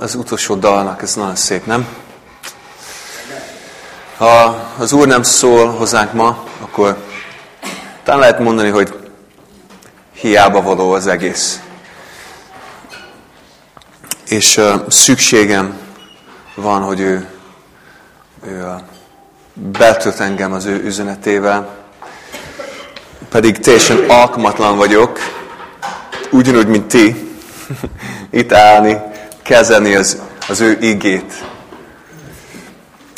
az utolsó dalnak, ez nagyon szép, nem? Ha az Úr nem szól hozzánk ma, akkor talán lehet mondani, hogy hiába való az egész. És uh, szükségem van, hogy ő, ő uh, betölt engem az ő üzenetével, pedig teljesen alkalmatlan vagyok, ugyanúgy, mint ti, itt állni, kezelni az, az ő igét.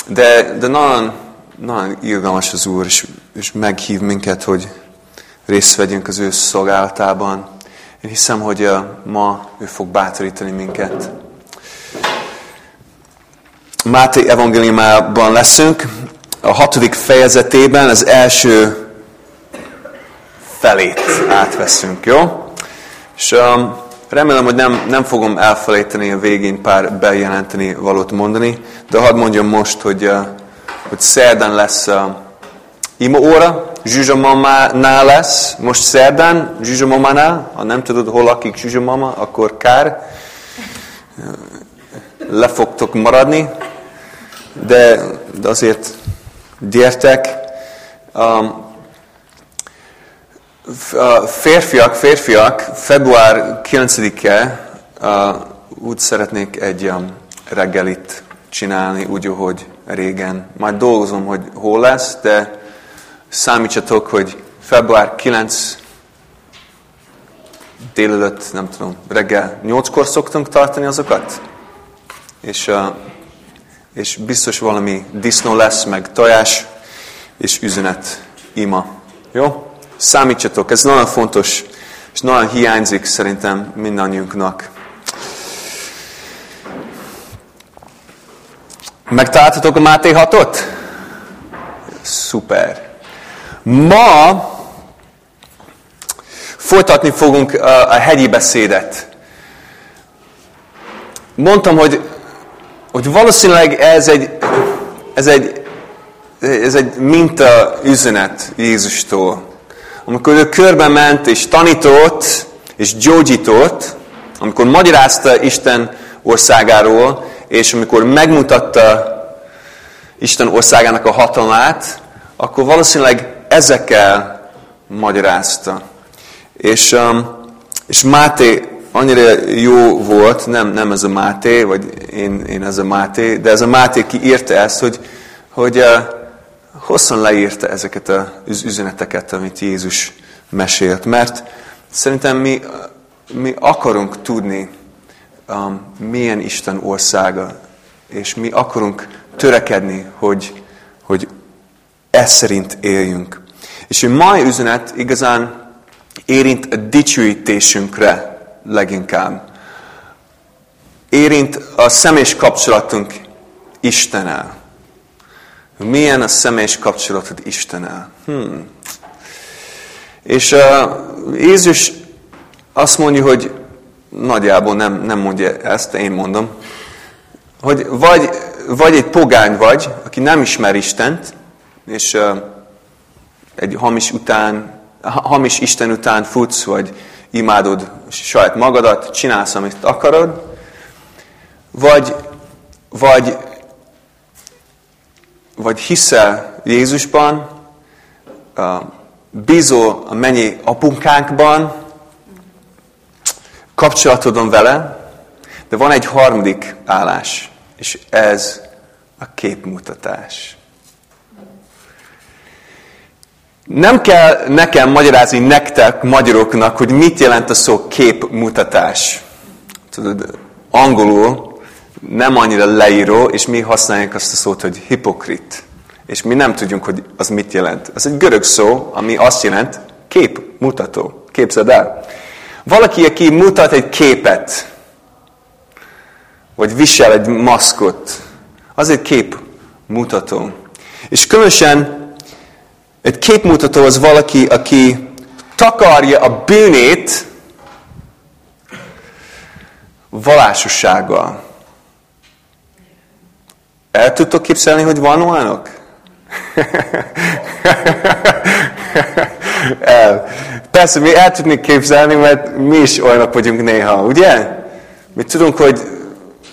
De, de nagyon, nagyon irgalmas az Úr, és, és meghív minket, hogy részt vegyünk az ő szolgálatában. Én hiszem, hogy ma ő fog bátorítani minket. Máté evangéliumában leszünk, a hatodik fejezetében az első felét átveszünk, jó? És um, remélem, hogy nem, nem fogom elfelejteni a végén pár bejelenteni valót mondani, de hadd mondjam most, hogy, uh, hogy szerdán lesz uh, ima óra, Zsuzsamamánál lesz, most szerdán, Zsuzsamamánál, ha nem tudod, hol lakik Zsuzsamama, akkor kár, le fogtok maradni, de, de azért gyertek. Um, férfiak, férfiak, február 9-e uh, úgy szeretnék egy um, reggelit csinálni, úgy, ahogy régen. Majd dolgozom, hogy hol lesz, de számítsatok, hogy február 9 délelőtt, nem tudom, reggel 8-kor szoktunk tartani azokat. És, uh, és biztos valami disznó lesz, meg tojás, és üzenet ima. Jó? Számítsatok, ez nagyon fontos, és nagyon hiányzik szerintem mindannyiunknak. Megtaláltatok a Máté 6-ot? Szuper. Ma folytatni fogunk a, hegyi beszédet. Mondtam, hogy, hogy valószínűleg ez egy, ez egy, ez egy minta üzenet Jézustól. Amikor ő körbe ment és tanított és gyógyított, amikor magyarázta Isten országáról, és amikor megmutatta Isten országának a hatalmát, akkor valószínűleg ezekkel magyarázta. És, um, és Máté annyira jó volt, nem, nem ez a Máté, vagy én, én ez a Máté, de ez a Máté ki írta ezt, hogy, hogy uh, hosszan leírta ezeket az üzeneteket, amit Jézus mesélt. Mert szerintem mi, mi akarunk tudni, um, milyen Isten országa, és mi akarunk törekedni, hogy, hogy ez szerint éljünk. És a mai üzenet igazán érint a dicsőítésünkre leginkább. Érint a személyes kapcsolatunk Istennel. Milyen a személyes kapcsolatod Istennel? Hmm. És uh, Jézus azt mondja, hogy nagyjából nem, nem mondja ezt, én mondom, hogy vagy, vagy egy pogány vagy, aki nem ismer Istent, és uh, egy hamis után, hamis Isten után futsz, vagy imádod saját magadat, csinálsz, amit akarod, vagy, vagy, vagy hiszel Jézusban, bízol a mennyi apunkánkban, kapcsolatodon vele, de van egy harmadik állás, és ez a képmutatás. Nem kell nekem magyarázni nektek, magyaroknak, hogy mit jelent a szó képmutatás. Tudod, angolul nem annyira leíró, és mi használjuk azt a szót, hogy hipokrit. És mi nem tudjuk, hogy az mit jelent. Ez egy görög szó, ami azt jelent, képmutató. Képzeld el. Valaki, aki mutat egy képet, vagy visel egy maszkot, az egy képmutató. És különösen egy képmutató az valaki, aki takarja a bűnét valásossággal. El tudtok képzelni, hogy van olyanok? el. Persze, mi el tudnék képzelni, mert mi is olyanok vagyunk néha, ugye? Mi tudunk, hogy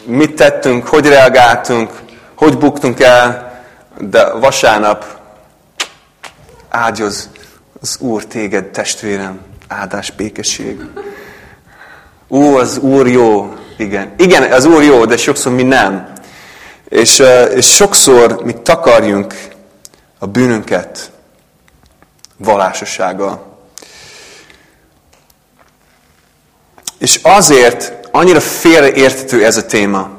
mit tettünk, hogy reagáltunk, hogy buktunk el, de vasárnap ágyoz az Úr téged, testvérem, áldás, békesség. Ó, az Úr jó. Igen. Igen, az Úr jó, de sokszor mi nem. És, és sokszor mi takarjunk a bűnünket vallásossággal. És azért annyira félreértető ez a téma,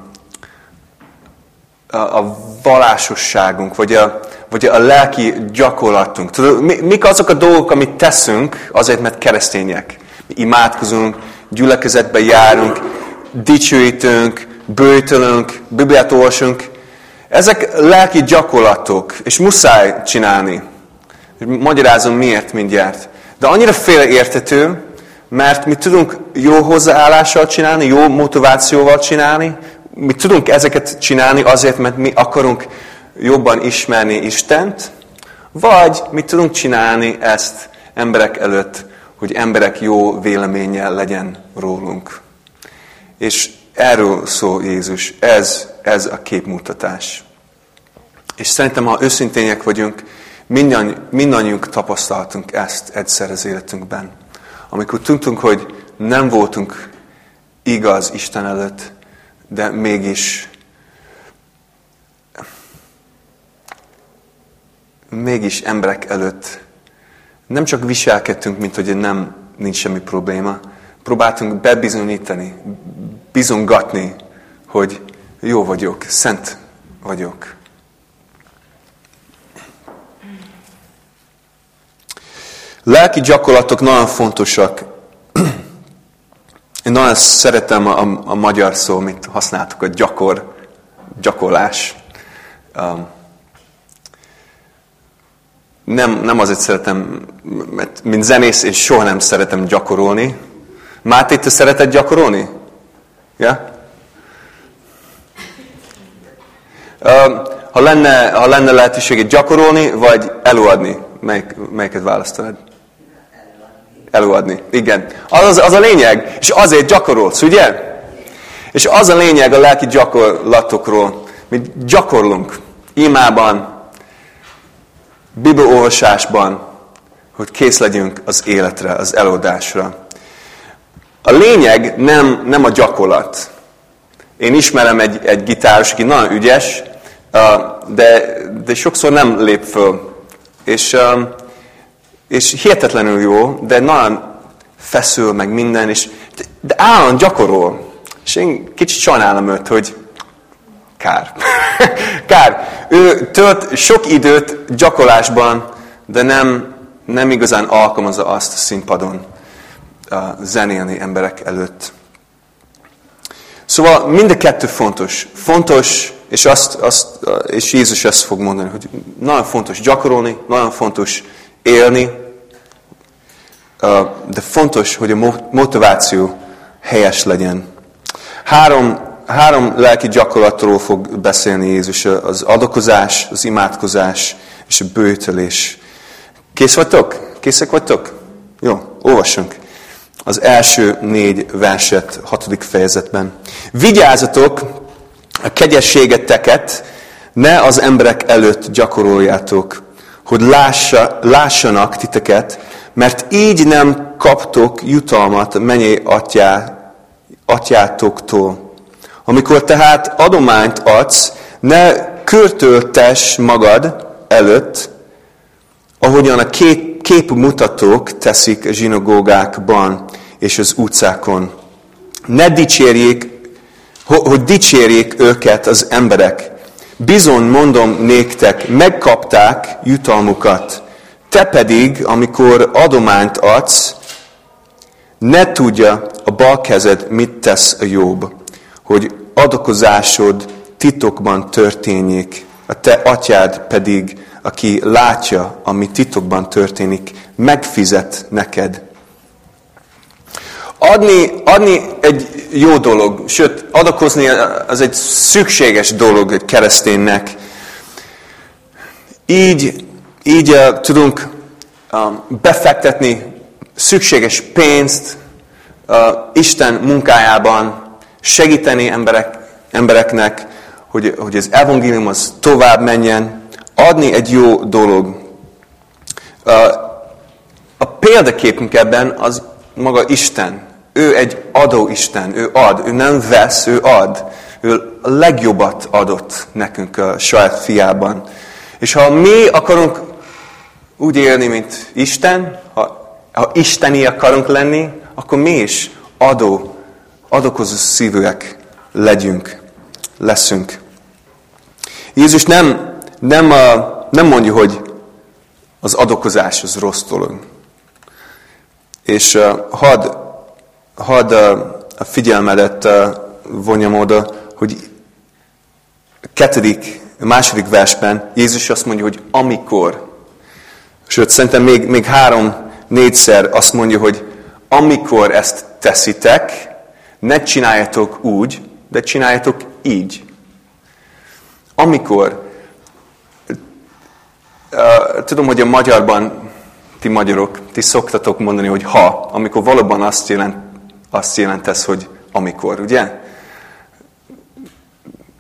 a, a vallásosságunk, vagy a, vagy a lelki gyakorlatunk. Tudod, mik azok a dolgok, amit teszünk azért, mert keresztények? Mi imádkozunk, gyülekezetbe járunk, dicsőítünk, bőtölünk, Bibliát olvasunk. Ezek lelki gyakorlatok, és muszáj csinálni. Magyarázom miért mindjárt. De annyira félreértető, mert mi tudunk jó hozzáállással csinálni, jó motivációval csinálni, mi tudunk ezeket csinálni azért, mert mi akarunk jobban ismerni Istent, vagy mi tudunk csinálni ezt emberek előtt, hogy emberek jó véleménye legyen rólunk. És erről szól Jézus, ez, ez a képmutatás. És szerintem, ha őszintények vagyunk, mindannyiunk tapasztaltunk ezt egyszer az életünkben. Amikor tudtunk, hogy nem voltunk igaz Isten előtt, de mégis mégis emberek előtt nem csak viselkedtünk, mint hogy nem nincs semmi probléma, próbáltunk bebizonyítani, bizongatni, hogy jó vagyok, szent vagyok. Lelki gyakorlatok nagyon fontosak. Én nagyon szeretem a, a, a magyar szó, amit használtuk, a gyakor, gyakorlás. Um, nem, nem azért szeretem, mert mint zenész én soha nem szeretem gyakorolni. Máté, te szereted gyakorolni? Ja? Ha, lenne, ha lenne lehetőséged gyakorolni, vagy előadni, melyik, melyiket választanád? Előadni. Igen. Az, az, az a lényeg. És azért gyakorolsz, ugye? És az a lényeg a lelki gyakorlatokról. Mi gyakorlunk imában, bibliolvasásban, hogy kész legyünk az életre, az eloldásra. A lényeg nem, nem a gyakorlat. Én ismerem egy, egy gitáros, aki nagyon ügyes, de, de sokszor nem lép föl. És, és hihetetlenül jó, de nagyon feszül meg minden, és, de állandóan gyakorol. És én kicsit sajnálom őt, hogy kár. kár. Ő tölt sok időt gyakorlásban, de nem, nem igazán alkalmazza azt a színpadon zenélni emberek előtt. Szóval mind a kettő fontos. Fontos, és, azt, azt, és Jézus ezt fog mondani, hogy nagyon fontos gyakorolni, nagyon fontos élni, de fontos, hogy a motiváció helyes legyen. Három, három lelki gyakorlatról fog beszélni Jézus, az adokozás, az imádkozás és a bőtölés. Kész vagytok? Készek vagytok? Jó, olvassunk az első négy verset, hatodik fejezetben. Vigyázzatok, a kegyességeteket ne az emberek előtt gyakoroljátok, hogy lássa, lássanak titeket, mert így nem kaptok jutalmat mennyi atyá, atyátoktól. Amikor tehát adományt adsz, ne körtöltes magad előtt, ahogyan a kép, képmutatók teszik a zsinagógákban és az utcákon. Ne dicsérjék, hogy dicsérjék őket az emberek. Bizony mondom néktek, megkapták jutalmukat. Te pedig, amikor adományt adsz, ne tudja a bal kezed, mit tesz a jobb, hogy adokozásod titokban történjék, a te atyád pedig, aki látja, ami titokban történik, megfizet neked. Adni, adni egy jó dolog, sőt, adakozni az egy szükséges dolog egy kereszténynek. Így, így uh, tudunk um, befektetni szükséges pénzt uh, Isten munkájában, segíteni emberek embereknek, hogy, hogy az evangélium az tovább menjen, adni egy jó dolog. A, példaképünk ebben az maga Isten. Ő egy adó Isten, ő ad, ő nem vesz, ő ad. Ő a legjobbat adott nekünk a saját fiában. És ha mi akarunk úgy élni, mint Isten, ha, ha isteni akarunk lenni, akkor mi is adó, adokozó szívűek legyünk, leszünk. Jézus nem, nem, nem mondja, hogy az adokozás az rossz dolog. És hadd had a figyelmedet vonjam oda, hogy a kettedik, a második versben Jézus azt mondja, hogy amikor, sőt szerintem még, még három, négyszer azt mondja, hogy amikor ezt teszitek, ne csináljatok úgy, de csináljatok így. Amikor, tudom, hogy a magyarban, ti magyarok, ti szoktatok mondani, hogy ha, amikor valóban azt, jelent, azt jelentesz, hogy amikor, ugye?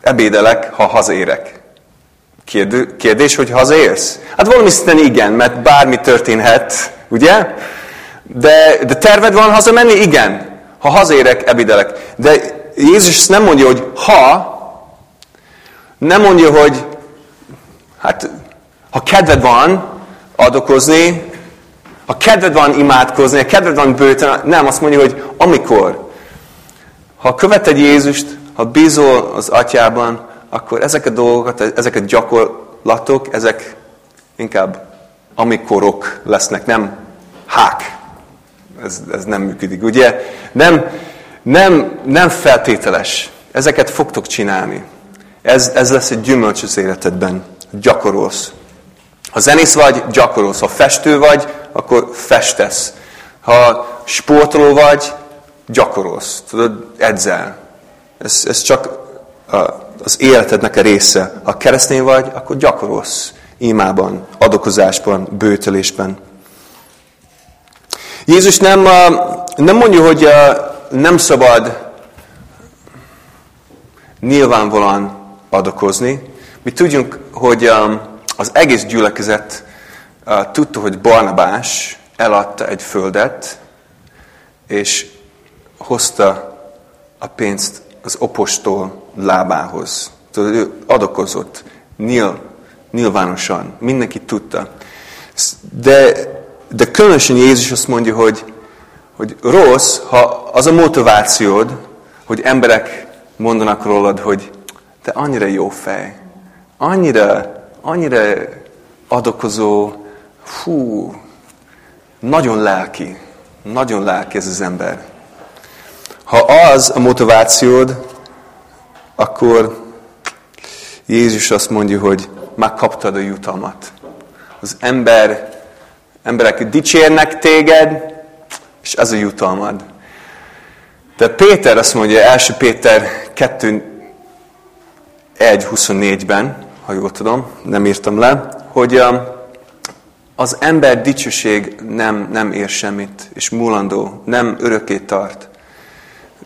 Ebédelek, ha hazérek. Kérdő, kérdés, hogy hazaérsz? Hát valami szinten igen, mert bármi történhet, ugye? De, de terved van hazamenni? Igen. Ha hazérek, ebédelek. De Jézus nem mondja, hogy ha, nem mondja, hogy hát, ha kedved van adokozni, ha kedved van imádkozni, ha kedved van bőteni, nem, azt mondja, hogy amikor. Ha követed Jézust, ha bízol az atyában, akkor ezek a dolgokat, ezek a gyakorlatok, ezek inkább amikorok lesznek, nem hák. Ez, ez nem működik, ugye? Nem, nem, nem feltételes. Ezeket fogtok csinálni. Ez, ez lesz egy gyümölcs az életedben. Gyakorolsz. Ha zenész vagy, gyakorolsz. Ha festő vagy, akkor festesz. Ha sportoló vagy, gyakorolsz. Tudod, edzel. Ez, ez csak az életednek a része. Ha keresztény vagy, akkor gyakorolsz. Imában, adokozásban, bőtölésben. Jézus nem, nem mondja, hogy nem szabad nyilvánvalóan adakozni. Mi tudjunk, hogy az egész gyülekezet tudta, hogy Barnabás eladta egy földet, és hozta a pénzt az opostól lábához. Tudod, ő adakozott, nyilv, nyilvánosan, mindenki tudta. De, de különösen Jézus azt mondja, hogy, hogy rossz, ha az a motivációd, hogy emberek mondanak rólad, hogy te annyira jó fej, annyira, annyira adokozó, fú, nagyon lelki, nagyon lelki ez az ember. Ha az a motivációd, akkor Jézus azt mondja, hogy megkaptad a jutalmat. Az ember, emberek dicsérnek téged, és ez a jutalmad. De Péter azt mondja, első Péter 2, 1.24-ben, ha jól tudom, nem írtam le, hogy um, az ember dicsőség nem, nem ér semmit, és múlandó, nem örökké tart.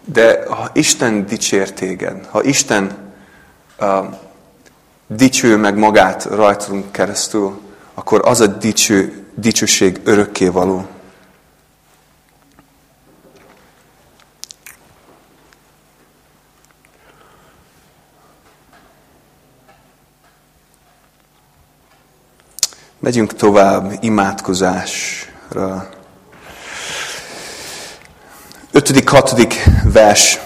De ha Isten dicsér téged, ha Isten uh, dicső meg magát rajtunk keresztül, akkor az a dicső, dicsőség örökké való. Megyünk tovább imádkozásra. Ötödik, hatodik vers.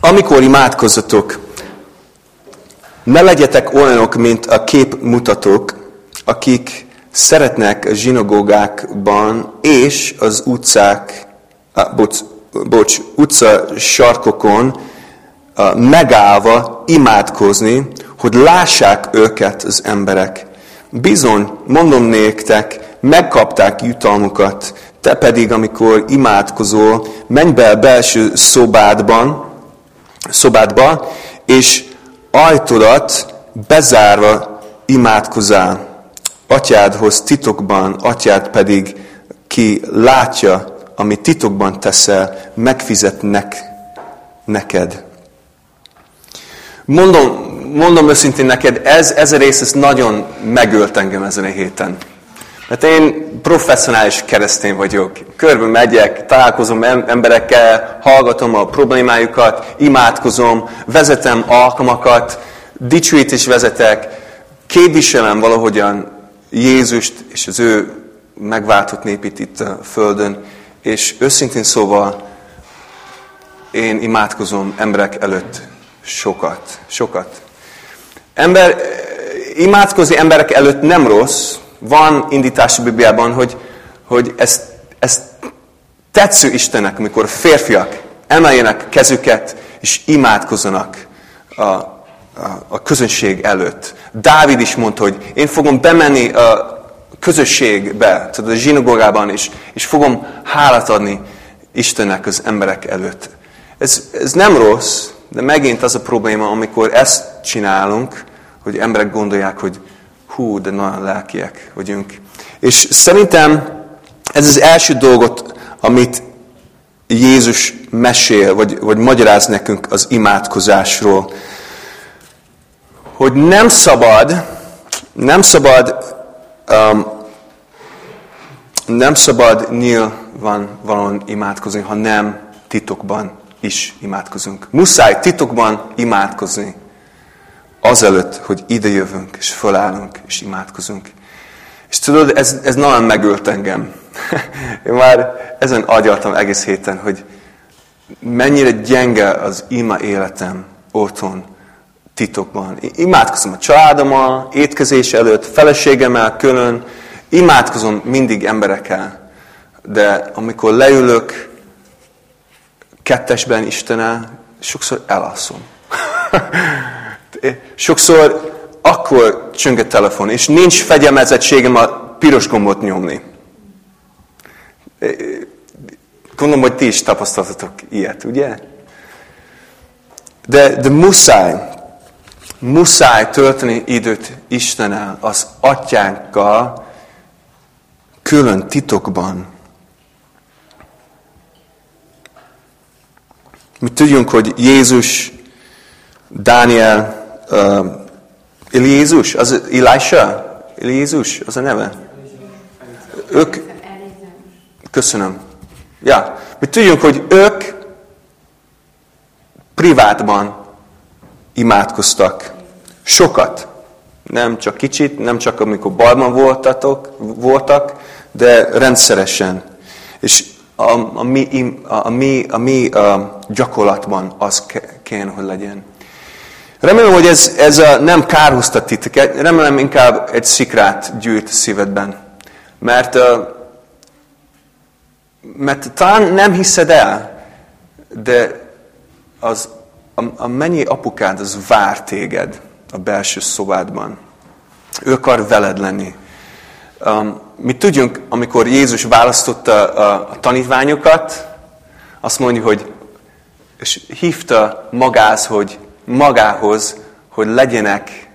Amikor imádkozzatok, ne legyetek olyanok, mint a képmutatók, akik szeretnek a zsinagógákban és az utcák, á, bocs, bocs, utca sarkokon megállva imádkozni, hogy lássák őket az emberek. Bizony, mondom néktek, megkapták jutalmukat, te pedig, amikor imádkozol, menj be a belső szobádban, szobádba, és ajtodat bezárva imádkozál. Atyádhoz titokban, atyád pedig, ki látja, amit titokban teszel, megfizetnek neked. Mondom, mondom őszintén neked, ez, ez a rész ez nagyon megölt engem ezen a héten. Mert én professzionális keresztény vagyok. Körbe megyek, találkozom emberekkel, hallgatom a problémájukat, imádkozom, vezetem alkalmakat, dicsőítés vezetek, képviselem valahogyan Jézust és az ő megváltott népét itt a Földön, és őszintén szóval én imádkozom emberek előtt sokat, sokat. Ember, imádkozni emberek előtt nem rossz, van indítás a Bibliában, hogy, hogy ezt, ezt tetsző Istennek, amikor férfiak emeljenek kezüket, és imádkozzanak a, a, a közönség előtt. Dávid is mondta, hogy én fogom bemenni a közösségbe, tudod, a zsinagógában, és, és fogom hálát adni Istennek az emberek előtt. Ez, ez nem rossz, de megint az a probléma, amikor ezt csinálunk, hogy emberek gondolják, hogy hú, de nagyon lelkiek vagyunk. És szerintem ez az első dolgot, amit Jézus mesél, vagy, vagy magyaráz nekünk az imádkozásról. Hogy nem szabad, nem szabad, um, nem szabad nyilván imádkozni, ha nem titokban is imádkozunk. Muszáj titokban imádkozni azelőtt, hogy ide jövünk, és fölállunk, és imádkozunk. És tudod, ez, ez nagyon megölt engem. Én már ezen agyaltam egész héten, hogy mennyire gyenge az ima életem otthon, titokban. Imádkozom a családommal, étkezés előtt, feleségemmel külön, imádkozom mindig emberekkel, de amikor leülök kettesben Istenel, sokszor elalszom. sokszor akkor csöng a telefon, és nincs fegyelmezettségem a piros gombot nyomni. Gondolom, hogy ti is tapasztaltatok ilyet, ugye? De, de muszáj, muszáj tölteni időt Istennel, az atyánkkal, külön titokban. Mi tudjunk, hogy Jézus, Dániel, uh, Jézus, az Elisha? Jézus, az a neve? Ők, köszönöm. Ja, mi tudjunk, hogy ők privátban imádkoztak. Sokat. Nem csak kicsit, nem csak amikor bajban voltatok, voltak, de rendszeresen. És a, a, mi, a, a mi, a mi a gyakorlatban az kell, hogy legyen. Remélem, hogy ez, ez a nem kárhoztat titeket, remélem inkább egy szikrát gyűjt szívedben. Mert, mert talán nem hiszed el, de az, a, a mennyi apukád az vár téged a belső szobádban. Ő akar veled lenni. Um, mi tudjunk, amikor Jézus választotta a, a tanítványokat, azt mondja, hogy és hívta magához, hogy magához, hogy legyenek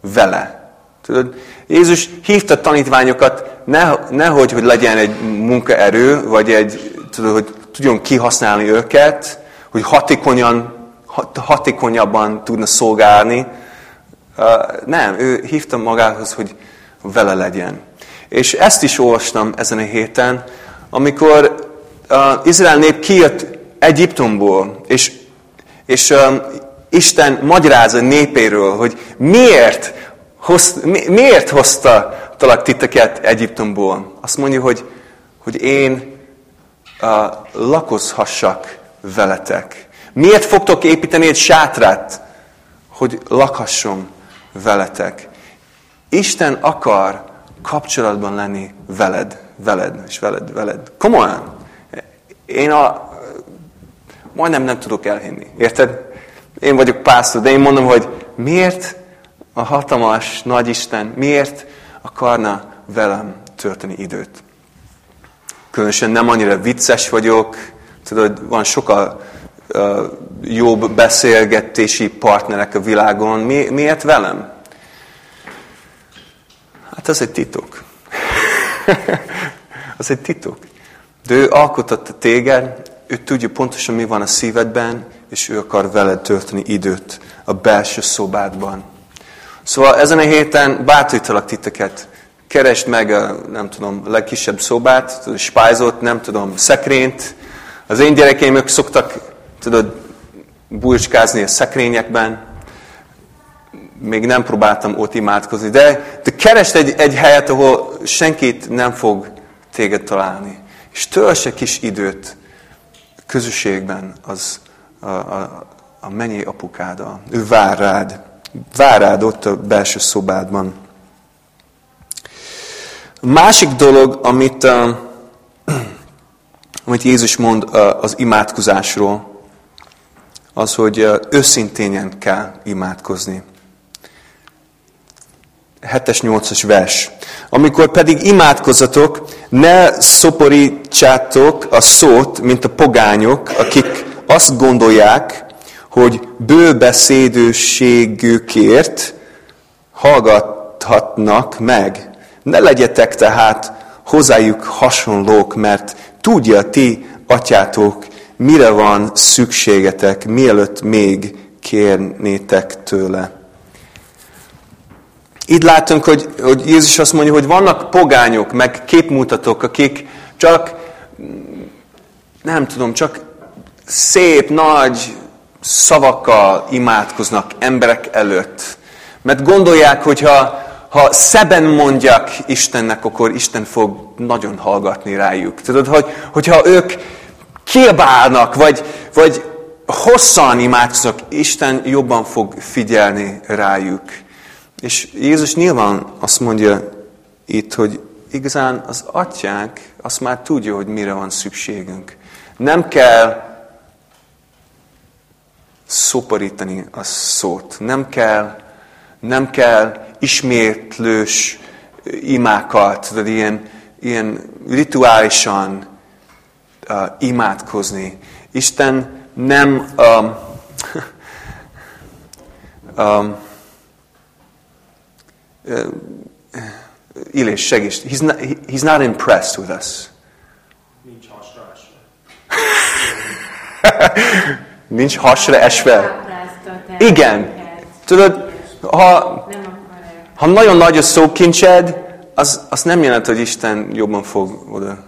vele. Tudod, Jézus hívta tanítványokat, ne, nehogy, hogy legyen egy munkaerő, vagy egy, tudod, hogy tudjon kihasználni őket, hogy hatékonyan, hat, hatékonyabban tudna szolgálni. Uh, nem, ő hívta magához, hogy vele legyen. És ezt is olvastam ezen a héten, amikor uh, Izrael nép kijött Egyiptomból, és, és um, Isten magyarázza népéről, hogy miért, hoz, mi, miért hozta talak titeket Egyiptomból. Azt mondja, hogy, hogy én uh, lakozhassak veletek. Miért fogtok építeni egy sátrát, hogy lakhasson veletek? Isten akar kapcsolatban lenni veled, veled, és veled, veled. Komolyan. Én a, majdnem nem tudok elhinni. Érted? Én vagyok pásztor, de én mondom, hogy miért a hatalmas nagy Isten, miért akarna velem tölteni időt? Különösen nem annyira vicces vagyok, tudod, van sokkal uh, jobb beszélgetési partnerek a világon. Mi, miért velem? Hát az egy titok. az egy titok. De ő alkototta téged, ő tudja pontosan mi van a szívedben, és ő akar veled tölteni időt a belső szobádban. Szóval ezen a héten bátorítalak titeket, keresd meg a, nem tudom, a legkisebb szobát, spájzot, nem tudom, szekrényt. Az én gyerekeim ők szoktak, tudod, bújcskázni a szekrényekben. Még nem próbáltam ott imádkozni, de, de keresd egy, egy helyet, ahol senkit nem fog téged találni. És tölts kis időt közösségben az a, a, a mennyi apukáda. Ő vár rád. Vár rád ott a belső szobádban. Másik dolog, amit, amit Jézus mond az imádkozásról, az, hogy uh, őszintén kell imádkozni. 7-es, 8-as vers. Amikor pedig imádkozatok, ne szoporítsátok a szót, mint a pogányok, akik azt gondolják, hogy bőbeszédőségükért hallgathatnak meg. Ne legyetek tehát hozzájuk hasonlók, mert tudja ti, atyátok, mire van szükségetek, mielőtt még kérnétek tőle. Itt látunk, hogy, hogy Jézus azt mondja, hogy vannak pogányok, meg képmutatók, akik csak, nem tudom, csak szép, nagy szavakkal imádkoznak emberek előtt. Mert gondolják, hogy ha, ha szeben mondjak Istennek, akkor Isten fog nagyon hallgatni rájuk. Tudod, hogy, hogyha ők kiabálnak, vagy, vagy hosszan imádkoznak, Isten jobban fog figyelni rájuk. És Jézus nyilván azt mondja itt, hogy igazán az atyánk azt már tudja, hogy mire van szükségünk. Nem kell szoporítani a szót. Nem kell, nem kell ismétlős imákat, tudod, ilyen, ilyen rituálisan uh, imádkozni. Isten nem um, um, uh, Illés, segíts. He's not, he's not impressed with us. Nincs hasra Nincs hasra esve. Igen. Tudod, ha, ha nagyon nagy a szókincsed, az, az nem jelent, hogy Isten jobban fog oda.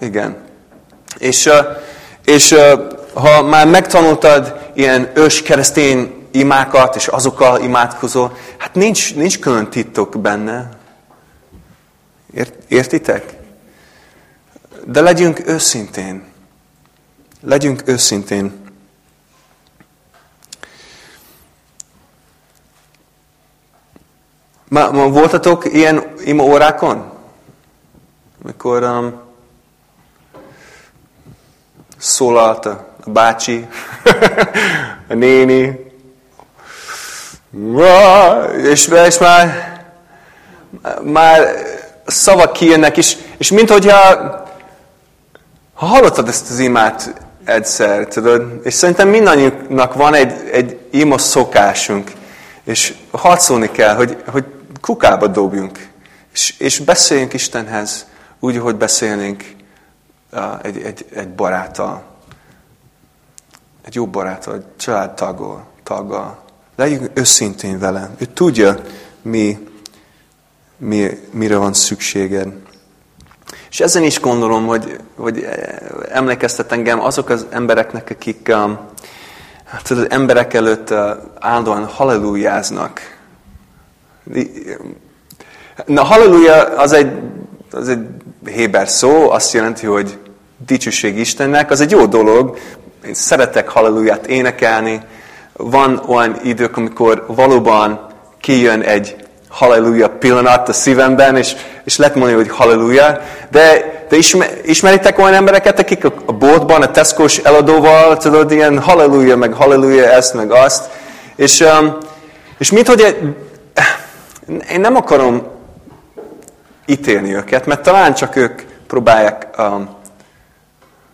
Igen. És, és ha már megtanultad ilyen ős keresztény imákat, és azokkal imádkozol, hát nincs, nincs külön titok benne. Ért, értitek? De legyünk őszintén. Legyünk őszintén. Ma, ma voltatok ilyen ima órákon? Amikor um, szólalt a bácsi, a néni, és, és már, már szavak kijönnek, és, és minthogyha ha hallottad ezt az imát egyszer, tudod? És szerintem mindannyiunknak van egy, egy ima szokásunk, és harcolni kell, hogy, hogy kukába dobjunk, és, és beszéljünk Istenhez úgy, hogy beszélnénk egy, egy, egy baráttal, egy jó baráttal, egy családtaggal, taggal. Legyünk őszintén vele. Ő tudja, mi, mi, mire van szükséged. És ezen is gondolom, hogy, hogy emlékeztet engem azok az embereknek, akik um, hát az emberek előtt uh, állandóan hallelujáznak. Na, halleluja az egy, az egy héber szó, azt jelenti, hogy dicsőség Istennek, az egy jó dolog. Én szeretek halleluját énekelni. Van olyan idők, amikor valóban kijön egy halleluja pillanat a szívemben, és, és lehet mondani, hogy halleluja, de, de ismer, ismeritek olyan embereket, akik a boltban, a Tesco-s eladóval, tudod, ilyen halleluja, meg halleluja ezt, meg azt, és, um, és mint hogy én nem akarom ítélni őket, mert talán csak ők próbálják, um,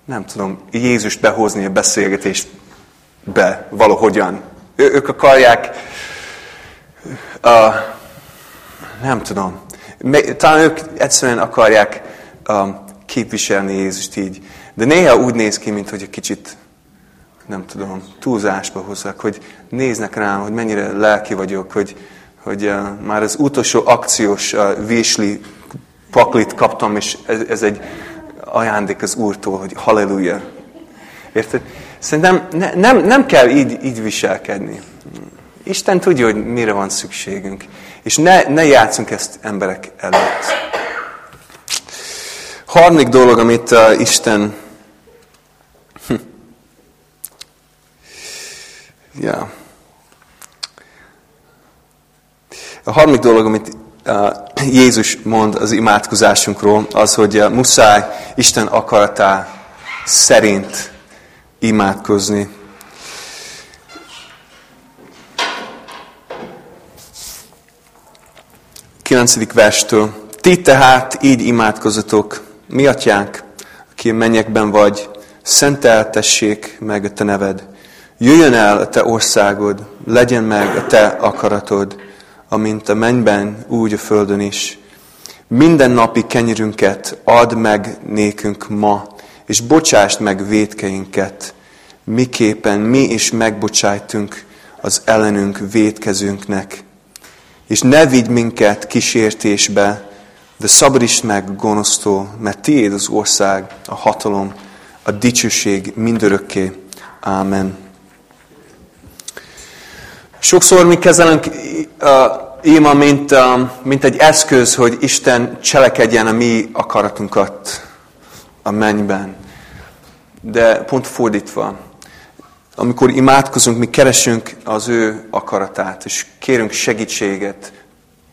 nem tudom, Jézust behozni a beszélgetésbe valahogyan. Ő, ők akarják uh, nem tudom. Talán ők egyszerűen akarják um, képviselni Jézust így. De néha úgy néz ki, mint hogy egy kicsit nem tudom, túlzásba hozzak, hogy néznek rám, hogy mennyire lelki vagyok, hogy, hogy uh, már az utolsó akciós uh, vésli paklit kaptam, és ez, ez egy ajándék az Úrtól, hogy halleluja. Érted? Szerintem ne, nem, nem kell így, így viselkedni. Isten tudja, hogy mire van szükségünk. És ne, ne játszunk ezt emberek előtt. Harmadik dolog, amit uh, Isten hm. ja. A harmadik dolog, amit uh, Jézus mond az imádkozásunkról, az, hogy uh, muszáj Isten akaratá szerint imádkozni. Kilencedik verstől. Ti tehát így imádkozatok, mi atyánk, aki mennyekben vagy, szenteltessék meg a te neved. Jöjjön el a te országod, legyen meg a te akaratod, amint a mennyben, úgy a földön is. Minden napi kenyerünket add meg nékünk ma, és bocsásd meg védkeinket, miképpen mi is megbocsájtunk az ellenünk védkezőnknek. És ne vigy minket kísértésbe, de szabadítsd meg gonosztól, mert tiéd az ország, a hatalom, a dicsőség mindörökké. Ámen. Sokszor mi kezelünk uh, ima, mint, uh, mint egy eszköz, hogy Isten cselekedjen a mi akaratunkat a mennyben. De pont fordítva. Amikor imádkozunk, mi keresünk az ő akaratát, és kérünk segítséget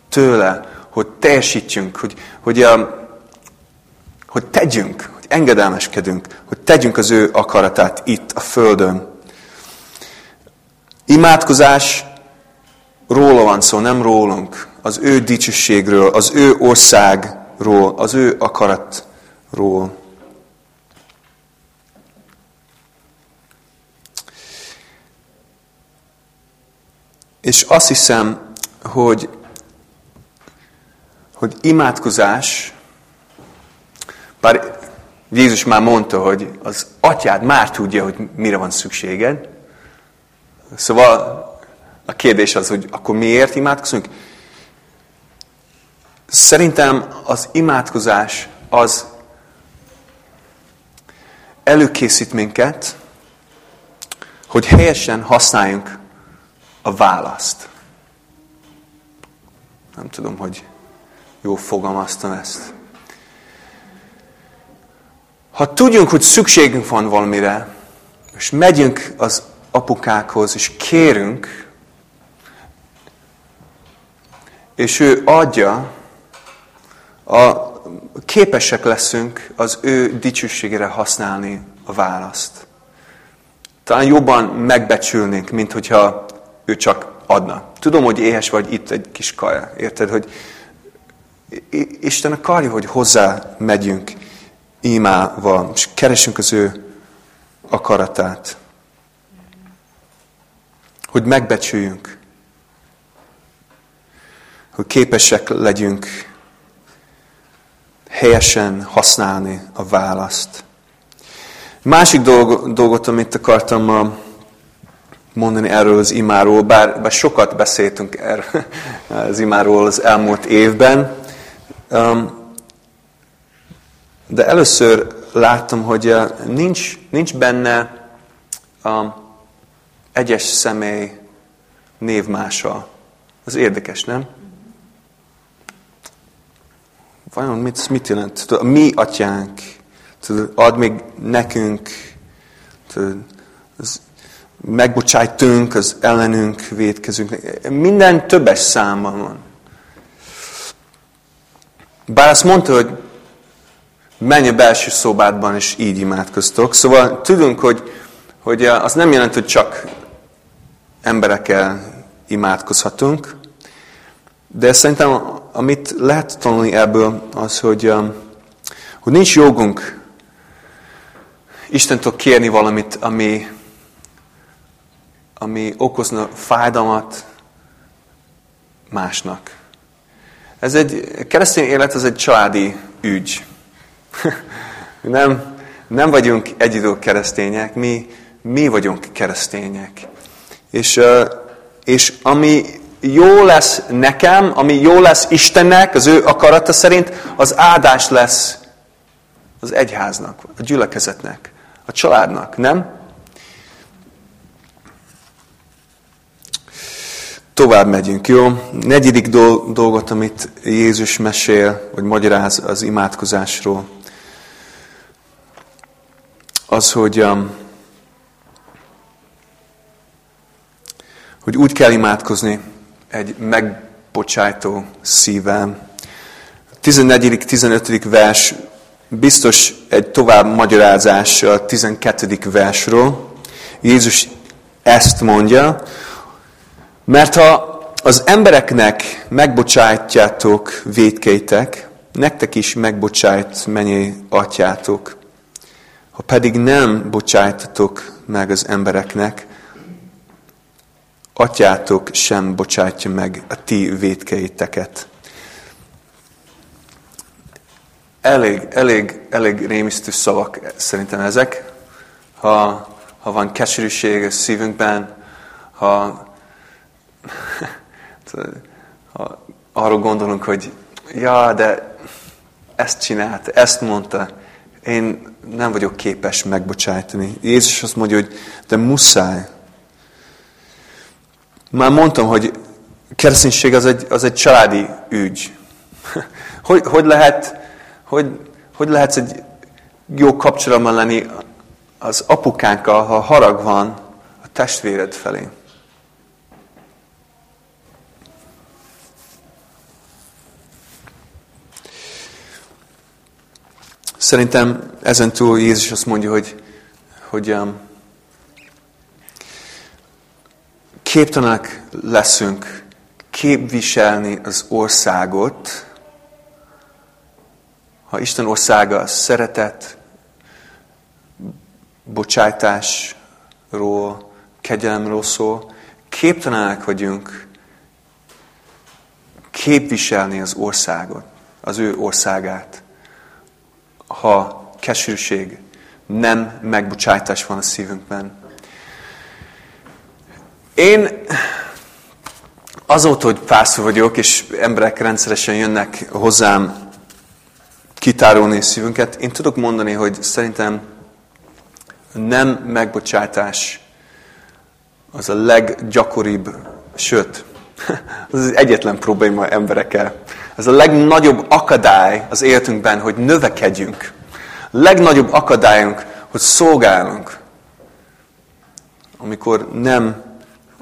tőle, hogy teljesítsünk, hogy, hogy, um, hogy tegyünk, hogy engedelmeskedünk, hogy tegyünk az ő akaratát itt a Földön. Imádkozás róla van szó, nem rólunk. Az ő dicsőségről, az ő országról, az ő akaratról. És azt hiszem, hogy, hogy imádkozás, bár Jézus már mondta, hogy az atyád már tudja, hogy mire van szükséged. Szóval a kérdés az, hogy akkor miért imádkozunk? Szerintem az imádkozás az előkészít minket, hogy helyesen használjunk a választ. Nem tudom, hogy jó fogalmaztam ezt. Ha tudjunk, hogy szükségünk van valamire, és megyünk az apukákhoz, és kérünk, és ő adja, a, képesek leszünk az ő dicsőségére használni a választ. Talán jobban megbecsülnénk, mint hogyha ő csak adna. Tudom, hogy éhes vagy, itt egy kis kaja. Érted, hogy Isten akarja, hogy hozzá megyünk imával, és keresünk az ő akaratát. Hogy megbecsüljünk. Hogy képesek legyünk helyesen használni a választ. Másik dolgot, amit akartam ma mondani erről az imáról, bár, bár sokat beszéltünk erről az imáról az elmúlt évben. De először láttam, hogy nincs, nincs benne egyes személy névmása. Az érdekes, nem? Vajon mit, mit jelent? A mi atyánk, ad még nekünk, az megbocsájtunk az ellenünk védkezünk. Minden többes számban van. Bár azt mondta, hogy menj a belső szobádban, és így imádkoztok. Szóval tudunk, hogy, hogy az nem jelent, hogy csak emberekkel imádkozhatunk, de szerintem, amit lehet tanulni ebből, az, hogy, hogy nincs jogunk Istentől kérni valamit, ami ami okozna fájdalmat másnak. Ez egy keresztény élet, ez egy családi ügy. nem, nem vagyunk egyidő keresztények, mi, mi vagyunk keresztények. És, és ami jó lesz nekem, ami jó lesz Istennek, az ő akarata szerint, az áldás lesz az egyháznak, a gyülekezetnek, a családnak, nem? Tovább megyünk, jó? Negyedik dolgot, amit Jézus mesél, vagy magyaráz az imádkozásról, az, hogy, um, hogy úgy kell imádkozni egy megbocsájtó szívem. 14. 15. vers biztos egy tovább magyarázás a 12. versről. Jézus ezt mondja, mert ha az embereknek megbocsájtjátok védkeitek, nektek is megbocsájt mennyi atyátok. Ha pedig nem bocsájtatok meg az embereknek, atyátok sem bocsátja meg a ti védkeiteket. Elég, elég, elég rémisztő szavak szerintem ezek. Ha, ha van keserűség a szívünkben, ha, ha arról gondolunk, hogy ja, de ezt csinálta, ezt mondta, én nem vagyok képes megbocsájtani. Jézus azt mondja, hogy de muszáj. Már mondtam, hogy kereszténység az egy, az egy családi ügy. Hogy, hogy, lehet, hogy, hogy lehetsz egy jó kapcsolatban lenni az apukánkkal, ha harag van a testvéred felé? Szerintem ezen túl Jézus azt mondja, hogy, hogy um, képtelenek leszünk képviselni az országot, ha Isten országa szeretet, bocsájtásról, kegyelemről szól, képtelenek vagyunk képviselni az országot, az ő országát ha keserűség, nem megbocsájtás van a szívünkben. Én azóta, hogy pásztor vagyok, és emberek rendszeresen jönnek hozzám kitárolni a szívünket, én tudok mondani, hogy szerintem nem megbocsátás az a leggyakoribb, sőt, az egyetlen probléma emberekkel. Ez a legnagyobb akadály az életünkben, hogy növekedjünk. A legnagyobb akadályunk, hogy szolgálunk. Amikor nem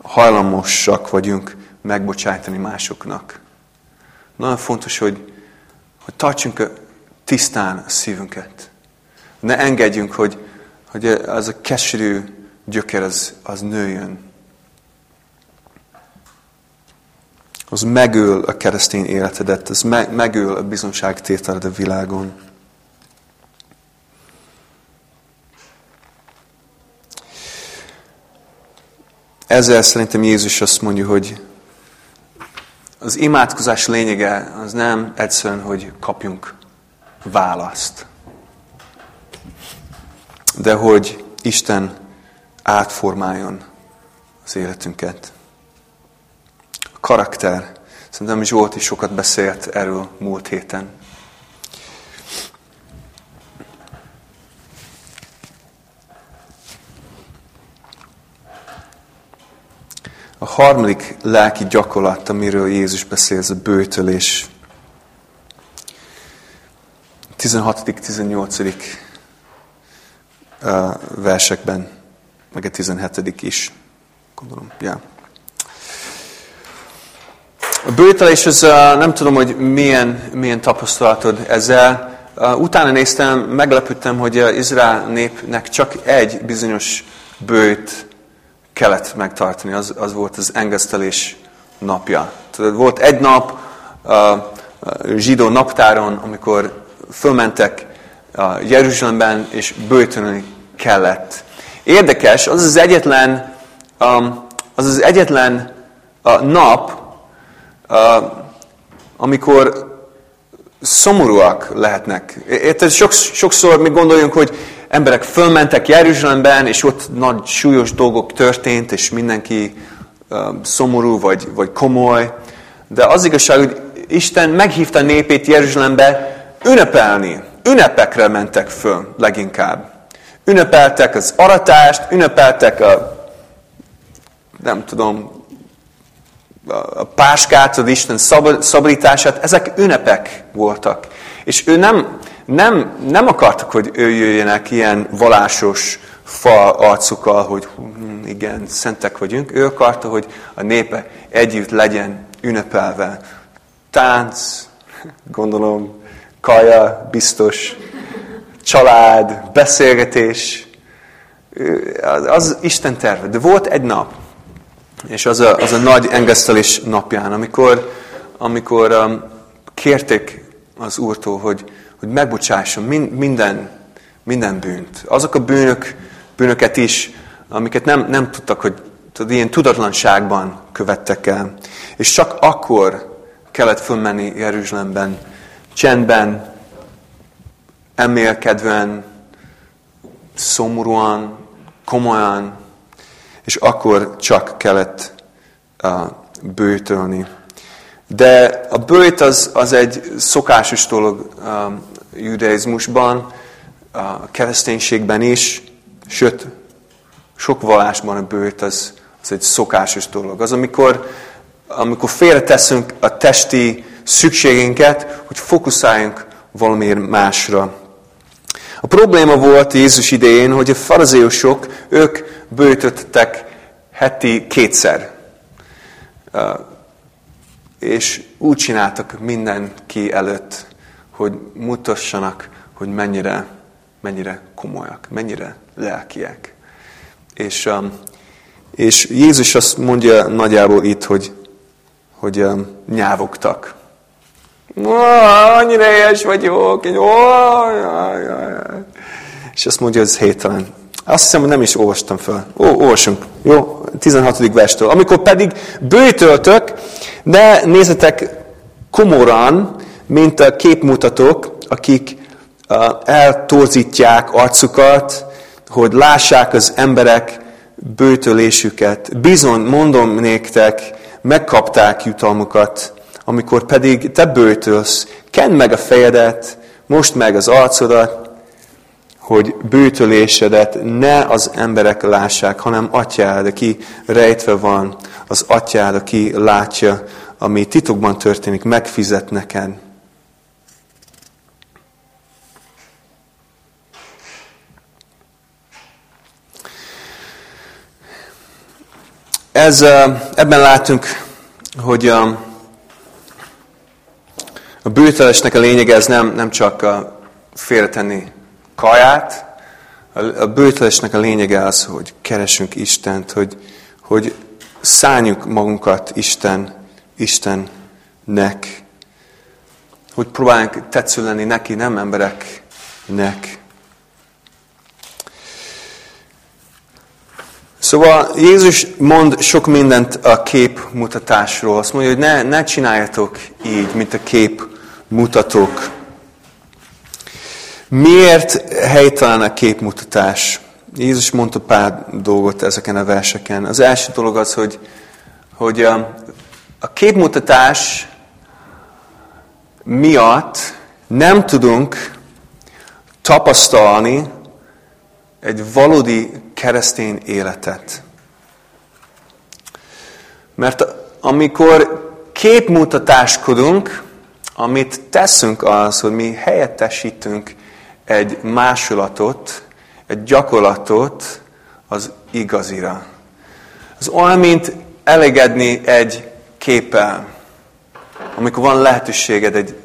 hajlamosak vagyunk megbocsájtani másoknak. Nagyon fontos, hogy, hogy tartsunk tisztán a szívünket. Ne engedjünk, hogy, hogy az a keserű gyöker az, az nőjön. Az megöl a keresztény életedet, az megöl a bizonságtételed a világon. Ezzel szerintem Jézus azt mondja, hogy az imádkozás lényege az nem egyszerűen, hogy kapjunk választ, de hogy Isten átformáljon az életünket karakter. Szerintem Zsolt is sokat beszélt erről múlt héten. A harmadik lelki gyakorlat, amiről Jézus beszél, ez a bőtölés. 16.-18. versekben, meg a 17. is, gondolom. Yeah. A bőtelés, az, nem tudom, hogy milyen, milyen tapasztalatod ezzel. Utána néztem, meglepődtem, hogy az Izrael népnek csak egy bizonyos bőt kellett megtartani. Az, az volt az engesztelés napja. Tehát volt egy nap a zsidó naptáron, amikor fölmentek Jeruzsálemben, és bőtölni kellett. Érdekes, az az egyetlen, az az egyetlen nap, amikor szomorúak lehetnek. Érted? Sokszor mi gondoljunk, hogy emberek fölmentek Jeruzsálemben, és ott nagy súlyos dolgok történt, és mindenki szomorú vagy, vagy komoly. De az igazság, hogy Isten meghívta népét Jeruzsálembe ünnepelni. Ünnepekre mentek föl leginkább. Ünnepeltek az aratást, ünnepeltek a, nem tudom, a páskát, az Isten szabadítását, ezek ünnepek voltak. És ő nem, nem, nem akartak, hogy ő jöjjenek ilyen valásos fa arcukkal, hogy igen, szentek vagyunk. Ő akarta, hogy a népe együtt legyen ünnepelve. Tánc, gondolom, kaja, biztos, család, beszélgetés. Az Isten terve. De volt egy nap, és az a, az a nagy engesztelés napján, amikor, amikor um, kérték az Úrtól, hogy, hogy megbocsásson minden, minden bűnt. Azok a bűnök, bűnöket is, amiket nem, nem tudtak, hogy tudod, ilyen tudatlanságban követtek el. És csak akkor kellett fölmenni Jeruzsálemben, csendben, emélkedően, szomorúan, komolyan, és akkor csak kellett uh, bőtölni. De a bőjt az, az egy szokásos dolog um, judaizmusban, a kereszténységben is, sőt, sok vallásban a bőjt az, az egy szokásos dolog. Az, amikor, amikor félreteszünk a testi szükségénket, hogy fókuszáljunk valamiért másra. A probléma volt Jézus idején, hogy a farizéusok, ők bőtöttek heti kétszer. És úgy csináltak mindenki előtt, hogy mutassanak, hogy mennyire, mennyire komolyak, mennyire lelkiek. És, és Jézus azt mondja nagyjából itt, hogy, hogy nyávogtak. Annyira éhes vagyok, én, és azt mondja, ez hételen. Azt hiszem, hogy nem is olvastam fel. Ó, olvasunk. Jó, 16. verstől. Amikor pedig bőtöltök, de nézzetek komoran, mint a képmutatók, akik eltorzítják arcukat, hogy lássák az emberek bőtölésüket. Bizony, mondom néktek, megkapták jutalmukat, amikor pedig te bőtölsz, kend meg a fejedet, most meg az arcodat, hogy bőtölésedet ne az emberek lássák, hanem atyád, aki rejtve van, az atyád, aki látja, ami titokban történik, megfizet neked. Ez, ebben látunk, hogy a, a bőtelesnek a lényege ez nem, nem csak félretenni kaját. A bőtlesnek a lényege az, hogy keresünk Istent, hogy, hogy szálljuk magunkat Isten, Istennek. Hogy próbáljunk tetsző lenni neki, nem embereknek. Szóval Jézus mond sok mindent a képmutatásról. Azt mondja, hogy ne, ne csináljatok így, mint a képmutatók. Miért helytelen a képmutatás? Jézus mondta pár dolgot ezeken a verseken. Az első dolog az, hogy, hogy a, a képmutatás miatt nem tudunk tapasztalni egy valódi keresztény életet. Mert amikor képmutatáskodunk, amit teszünk az, hogy mi helyettesítünk egy másolatot, egy gyakorlatot az igazira. Az olyan, mint elegedni egy képpel, amikor van lehetőséged egy,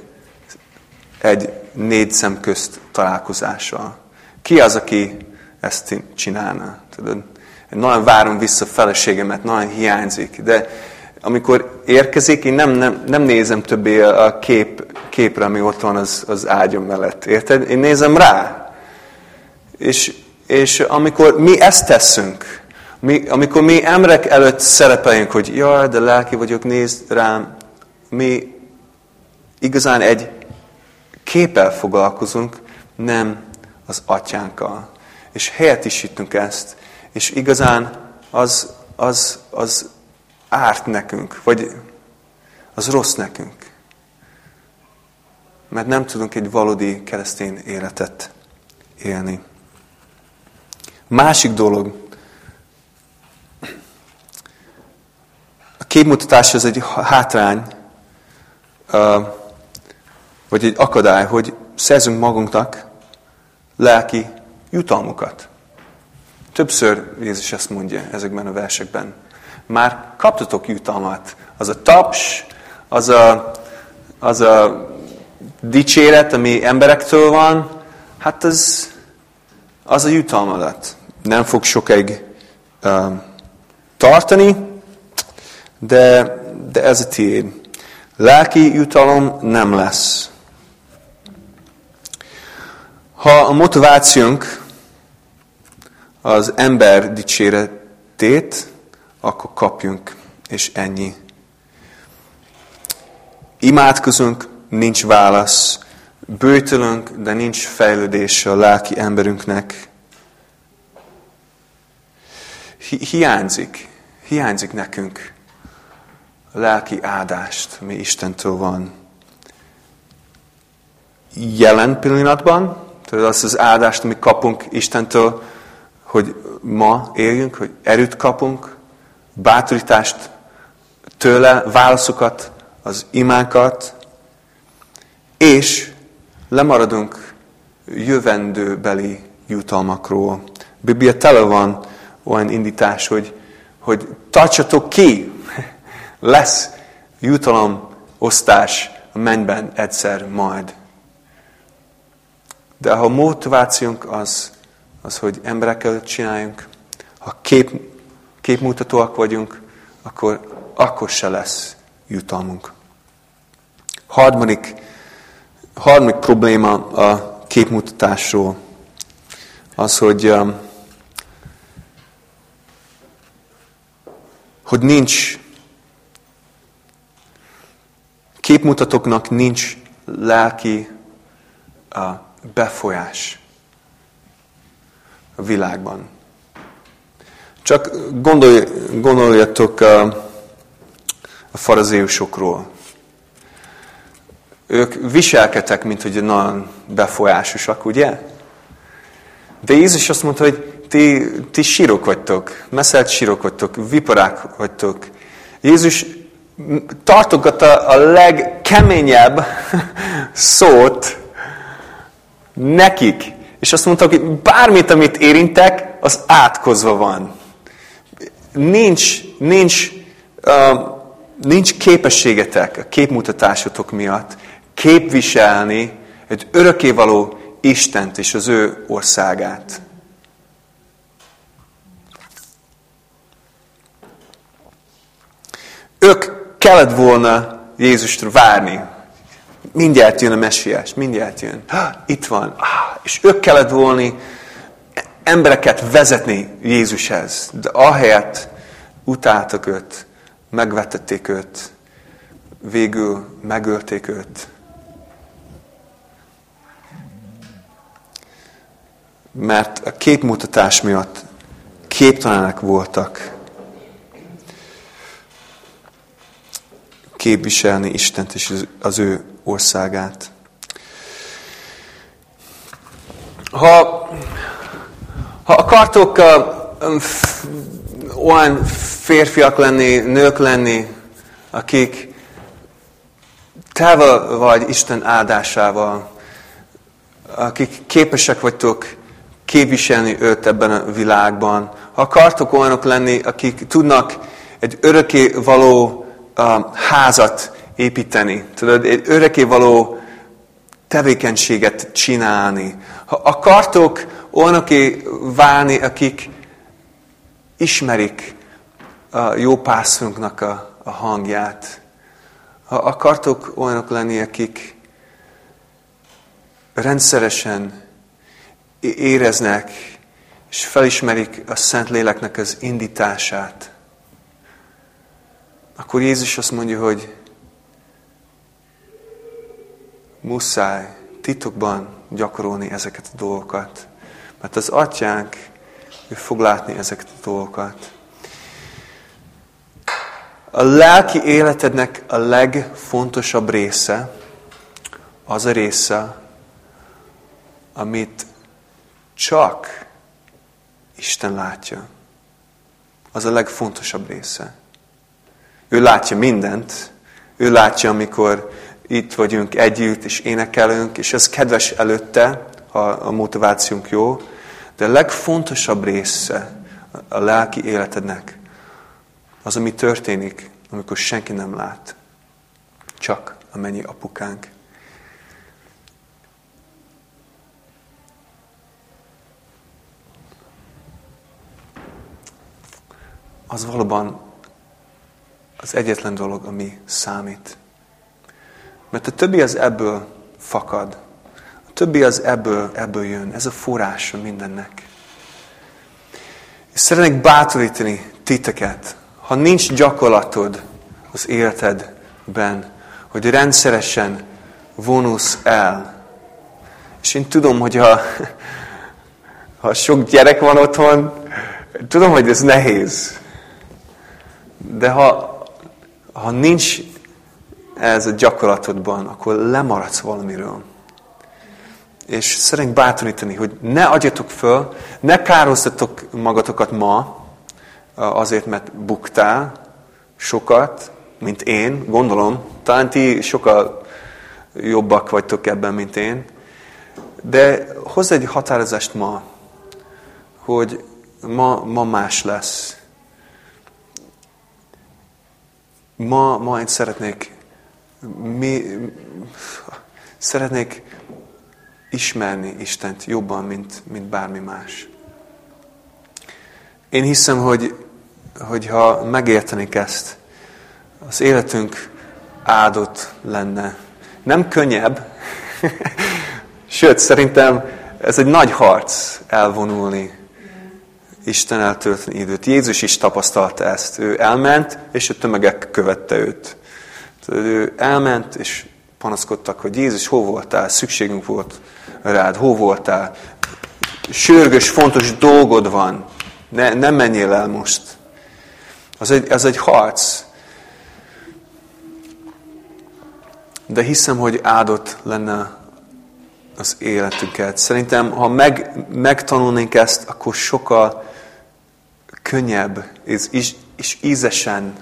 egy négy szem közt találkozással. Ki az, aki ezt csinálna? Tudod, nagyon várom vissza a feleségemet, nagyon hiányzik, de amikor érkezik, én nem, nem, nem nézem többé a kép, képre, ami ott van az, az ágyam mellett. Érted? Én nézem rá. És, és amikor mi ezt teszünk, mi, amikor mi emberek előtt szerepeljünk, hogy jaj, de lelki vagyok, nézd rám, mi igazán egy képpel foglalkozunk, nem az atyánkkal. és helyettesítünk ezt, és igazán az, az, az árt nekünk, vagy az rossz nekünk. Mert nem tudunk egy valódi keresztény életet élni. Másik dolog, a képmutatás az egy hátrány, vagy egy akadály, hogy szerzünk magunknak lelki jutalmukat. Többször Jézus ezt mondja ezekben a versekben. Már kaptatok jutalmat. Az a taps, az a, az a dicséret, ami emberektől van, hát az, az a jutalmadat. Nem fog sokáig uh, tartani, de, de ez a tiéd. Lelki jutalom nem lesz. Ha a motivációnk az ember dicséretét, akkor kapjunk, és ennyi. Imádkozunk, nincs válasz. Bőtölünk, de nincs fejlődés a lelki emberünknek. Hi hiányzik, hiányzik nekünk a lelki áldást, ami Istentől van. Jelen pillanatban, tehát azt az áldást, amit kapunk Istentől, hogy ma éljünk, hogy erőt kapunk, bátorítást tőle, válaszokat, az imánkat, és lemaradunk jövendőbeli jutalmakról. A Biblia tele van olyan indítás, hogy, hogy tartsatok ki, lesz jutalom osztás a mennyben egyszer majd. De ha a motivációnk az, az, hogy emberekkel csináljunk, ha kép, képmutatóak vagyunk, akkor, akkor se lesz jutalmunk. Harmadik, harmadik probléma a képmutatásról az, hogy, um, hogy nincs képmutatóknak nincs lelki uh, befolyás a világban. Csak gondolj, gondoljatok a, a farazéusokról. Ők viselkedtek, mint hogy nagyon befolyásosak, ugye? De Jézus azt mondta, hogy ti, ti sírok vagytok, messzelt sírok vagytok, viparák vagytok. Jézus tartogatta a legkeményebb szót nekik. És azt mondta, hogy bármit, amit érintek, az átkozva van. Nincs, nincs, uh, nincs képességetek a képmutatásotok miatt képviselni egy örökévaló Istent és az ő országát. Ők kellett volna Jézust várni. Mindjárt jön a messiás, mindjárt jön. Itt van. És ők kellett volna embereket vezetni Jézushez. De ahelyett utáltak őt, megvetették őt, végül megölték őt. Mert a képmutatás miatt képtelenek voltak képviselni Istent és az ő országát. Ha, ha akartok uh, olyan férfiak lenni, nők lenni, akik tele vagy Isten áldásával, akik képesek vagytok képviselni őt ebben a világban. Ha akartok olyanok lenni, akik tudnak egy örökké való uh, házat építeni, tudod, egy örökké való tevékenységet csinálni. Ha akartok olyanok válni, akik ismerik a jó pászrunknak a, a hangját, ha akartok olyanok lenni, akik rendszeresen éreznek és felismerik a Szentléleknek az indítását, akkor Jézus azt mondja, hogy muszáj titokban gyakorolni ezeket a dolgokat. Mert az atyánk, ő fog látni ezeket a dolgokat. A lelki életednek a legfontosabb része, az a része, amit csak Isten látja. Az a legfontosabb része. Ő látja mindent. Ő látja, amikor itt vagyunk együtt, és énekelünk, és ez kedves előtte, ha a motivációnk jó. De a legfontosabb része a lelki életednek az, ami történik, amikor senki nem lát. Csak a mennyi apukánk. Az valóban az egyetlen dolog, ami számít. Mert a többi az ebből fakad. Többi az ebből, ebből jön. Ez a forrása mindennek. Szeretnék bátorítani titeket, ha nincs gyakorlatod az életedben, hogy rendszeresen vonulsz el. És én tudom, hogy ha, ha sok gyerek van otthon, tudom, hogy ez nehéz. De ha, ha nincs ez a gyakorlatodban, akkor lemaradsz valamiről. És szeretnénk bátorítani, hogy ne adjatok föl, ne károztatok magatokat ma, azért, mert buktál sokat, mint én, gondolom. Talán ti sokkal jobbak vagytok ebben, mint én. De hozz egy határozást ma, hogy ma, ma más lesz. Ma, ma én szeretnék, mi, szeretnék ismerni Istent jobban, mint, mint bármi más. Én hiszem, hogy, hogy ha megértenék ezt, az életünk áldott lenne. Nem könnyebb, sőt, szerintem ez egy nagy harc elvonulni Isten eltölteni időt. Jézus is tapasztalta ezt. Ő elment, és a tömegek követte őt. ő elment, és panaszkodtak, hogy Jézus, hol voltál? Szükségünk volt rád, hol voltál? Sürgős, fontos dolgod van. Ne, nem menjél el most. Az egy, az egy harc. De hiszem, hogy áldott lenne az életünket. Szerintem, ha meg, megtanulnénk ezt, akkor sokkal könnyebb és, és ízesen,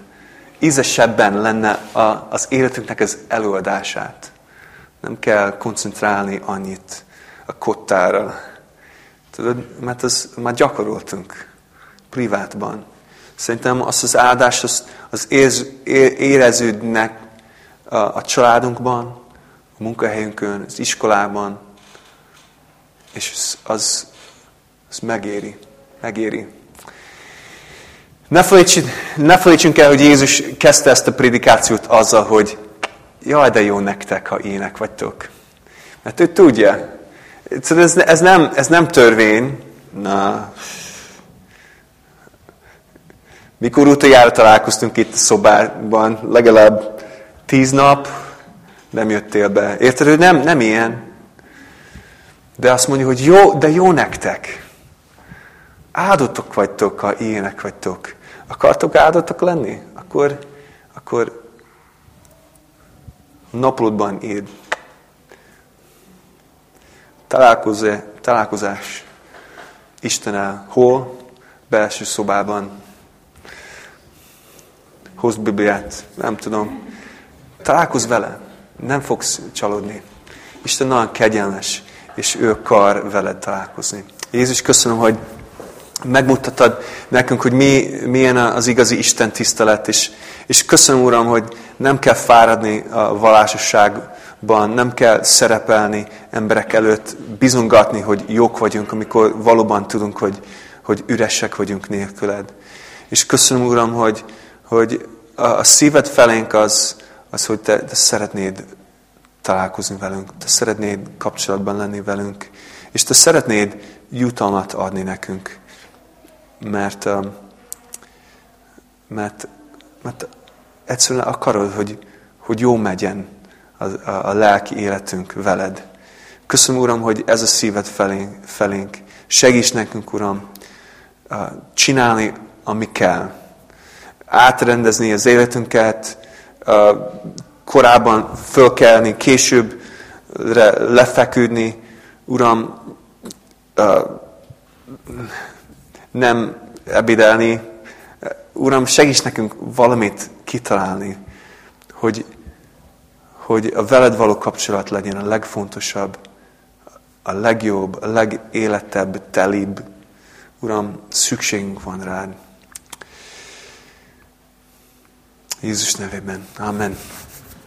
ízesebben lenne a, az életünknek az előadását. Nem kell koncentrálni annyit a kottára. Tudod, mert az már gyakoroltunk privátban. Szerintem azt az áldást az, az érz, éreződnek a, a családunkban, a munkahelyünkön, az iskolában, és az, az, az megéri. Megéri. Ne felejtsünk, ne felejtsünk el, hogy Jézus kezdte ezt a predikációt azzal, hogy jaj, de jó nektek, ha ének vagytok. Mert ő tudja. Ez, ez, nem, ez nem törvény. Na. Mikor utoljára találkoztunk itt a szobában, legalább tíz nap, nem jöttél be. Érted, hogy nem, nem ilyen. De azt mondja, hogy jó, de jó nektek. Áldottok vagytok, ha ilyenek vagytok. Akartok áldottak lenni? Akkor, akkor naplódban írd. találkozás Istenel. Hol? Belső szobában. Hozd Bibliát. Nem tudom. Találkozz vele. Nem fogsz csalódni. Isten nagyon kegyenles, és ő akar veled találkozni. Jézus, köszönöm, hogy megmutattad nekünk, hogy mi, milyen az igazi Isten tisztelet, és, és köszönöm, Uram, hogy nem kell fáradni a valásosságban, nem kell szerepelni emberek előtt, bizongatni, hogy jók vagyunk, amikor valóban tudunk, hogy, hogy üresek vagyunk nélküled. És köszönöm, Uram, hogy, hogy a szíved felénk az, az hogy te, te szeretnéd találkozni velünk, te szeretnéd kapcsolatban lenni velünk, és te szeretnéd jutalmat adni nekünk mert, mert, mert egyszerűen akarod, hogy, hogy jó megyen a, a, a lelki életünk veled. Köszönöm, Uram, hogy ez a szíved felénk, felénk Segíts nekünk, Uram, csinálni, ami kell. Átrendezni az életünket, korábban fölkelni, később lefeküdni. Uram, nem ebédelni. Uram, segíts nekünk valamit kitalálni, hogy, hogy a veled való kapcsolat legyen a legfontosabb, a legjobb, a legéletebb, telibb. Uram, szükségünk van rád. Jézus nevében. Amen.